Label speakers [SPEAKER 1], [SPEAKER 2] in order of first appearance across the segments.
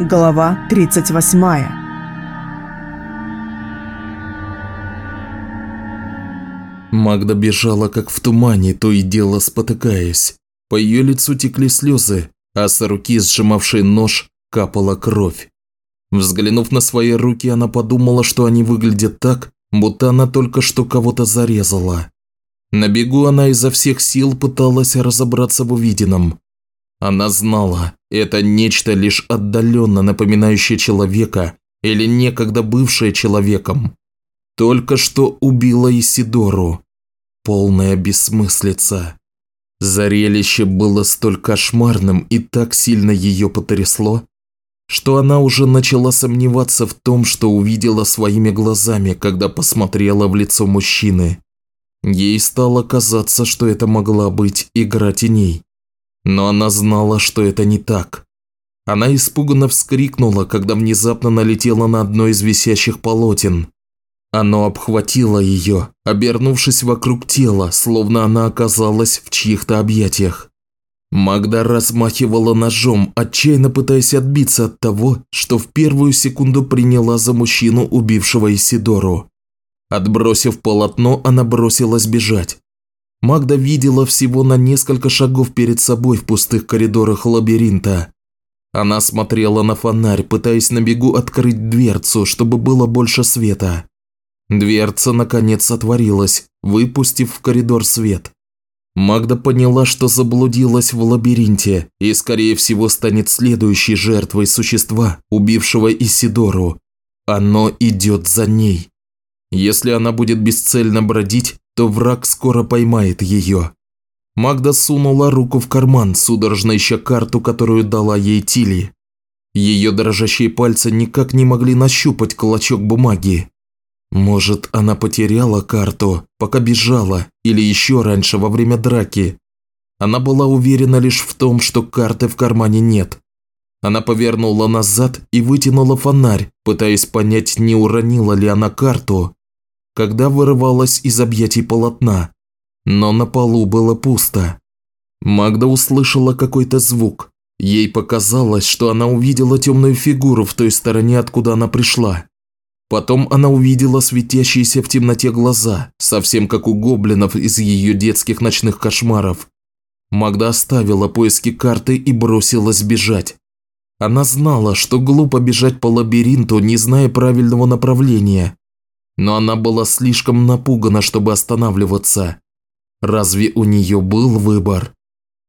[SPEAKER 1] Глава 38
[SPEAKER 2] Магда бежала как в тумане, то и дело спотыкаясь. По ее лицу текли слезы, а с руки, сжимавшей нож, капала кровь. Взглянув на свои руки, она подумала, что они выглядят так, будто она только что кого-то зарезала. На бегу она изо всех сил пыталась разобраться в увиденном. Она знала, это нечто лишь отдаленно напоминающее человека или некогда бывшее человеком. Только что убила Исидору. Полная бессмыслица. Зрелище было столь кошмарным и так сильно ее потрясло, что она уже начала сомневаться в том, что увидела своими глазами, когда посмотрела в лицо мужчины. Ей стало казаться, что это могла быть игра теней. Но она знала, что это не так. Она испуганно вскрикнула, когда внезапно налетела на одно из висящих полотен. Оно обхватило ее, обернувшись вокруг тела, словно она оказалась в чьих-то объятиях. Магда размахивала ножом, отчаянно пытаясь отбиться от того, что в первую секунду приняла за мужчину, убившего Исидору. Отбросив полотно, она бросилась бежать. Магда видела всего на несколько шагов перед собой в пустых коридорах лабиринта. Она смотрела на фонарь, пытаясь на бегу открыть дверцу, чтобы было больше света. Дверца наконец отворилась, выпустив в коридор свет. Магда поняла, что заблудилась в лабиринте и, скорее всего, станет следующей жертвой существа, убившего Исидору. Оно идет за ней. Если она будет бесцельно бродить, то враг скоро поймает ее. Магда сунула руку в карман, судорожно ища карту, которую дала ей Тили. Ее дрожащие пальцы никак не могли нащупать клочок бумаги. Может, она потеряла карту, пока бежала, или еще раньше, во время драки. Она была уверена лишь в том, что карты в кармане нет. Она повернула назад и вытянула фонарь, пытаясь понять, не уронила ли она карту, когда вырывалась из объятий полотна. Но на полу было пусто. Магда услышала какой-то звук. Ей показалось, что она увидела темную фигуру в той стороне, откуда она пришла. Потом она увидела светящиеся в темноте глаза, совсем как у гоблинов из ее детских ночных кошмаров. Магда оставила поиски карты и бросилась бежать. Она знала, что глупо бежать по лабиринту, не зная правильного направления. Но она была слишком напугана, чтобы останавливаться. Разве у нее был выбор?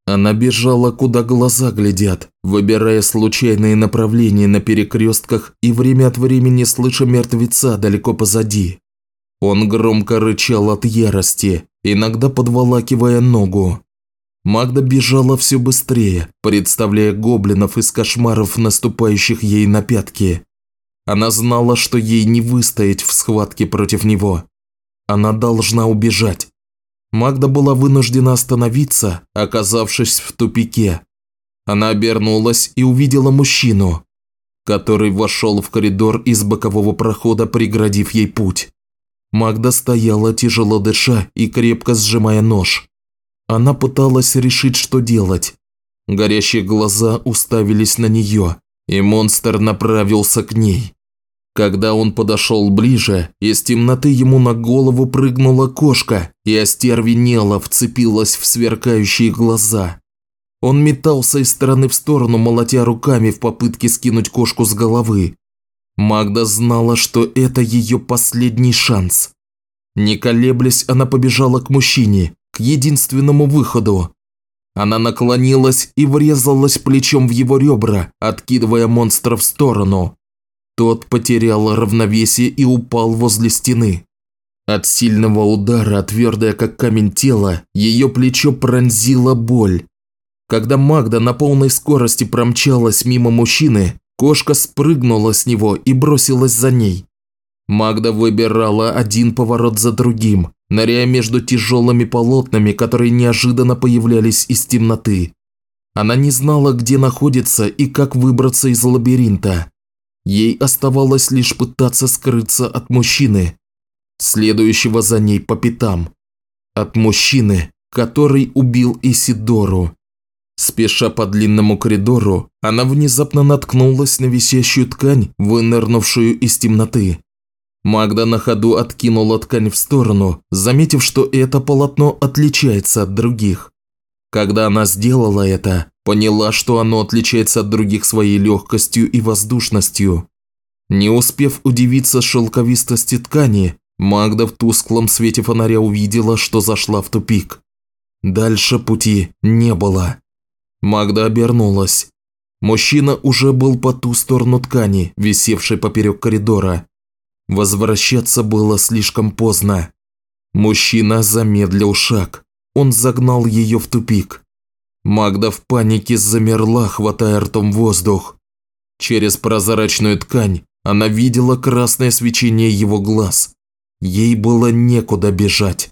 [SPEAKER 2] Она бежала, куда глаза глядят, выбирая случайные направления на перекрестках и время от времени слыша мертвеца далеко позади. Он громко рычал от ярости, иногда подволакивая ногу. Магда бежала все быстрее, представляя гоблинов из кошмаров, наступающих ей на пятки. Она знала, что ей не выстоять в схватке против него. Она должна убежать. Магда была вынуждена остановиться, оказавшись в тупике. Она обернулась и увидела мужчину, который вошел в коридор из бокового прохода, преградив ей путь. Магда стояла, тяжело дыша и крепко сжимая нож. Она пыталась решить, что делать. Горящие глаза уставились на нее, и монстр направился к ней. Когда он подошел ближе, из темноты ему на голову прыгнула кошка и остервенела вцепилась в сверкающие глаза. Он метался из стороны в сторону, молотя руками в попытке скинуть кошку с головы. Магда знала, что это ее последний шанс. Не колеблясь, она побежала к мужчине, к единственному выходу. Она наклонилась и врезалась плечом в его ребра, откидывая монстра в сторону. Тот потерял равновесие и упал возле стены. От сильного удара, твердое как камень тело, ее плечо пронзила боль. Когда Магда на полной скорости промчалась мимо мужчины, кошка спрыгнула с него и бросилась за ней. Магда выбирала один поворот за другим, ныряя между тяжелыми полотнами, которые неожиданно появлялись из темноты. Она не знала, где находится и как выбраться из лабиринта. Ей оставалось лишь пытаться скрыться от мужчины, следующего за ней по пятам. От мужчины, который убил Исидору. Спеша по длинному коридору, она внезапно наткнулась на висящую ткань, вынырнувшую из темноты. Магда на ходу откинула ткань в сторону, заметив, что это полотно отличается от других. Когда она сделала это, поняла, что оно отличается от других своей легкостью и воздушностью. Не успев удивиться шелковистости ткани, Магда в тусклом свете фонаря увидела, что зашла в тупик. Дальше пути не было. Магда обернулась. Мужчина уже был по ту сторону ткани, висевшей поперек коридора. Возвращаться было слишком поздно. Мужчина замедлил шаг. Он загнал ее в тупик. Магда в панике замерла, хватая ртом воздух. Через прозрачную ткань она видела красное свечение его глаз. Ей было некуда бежать.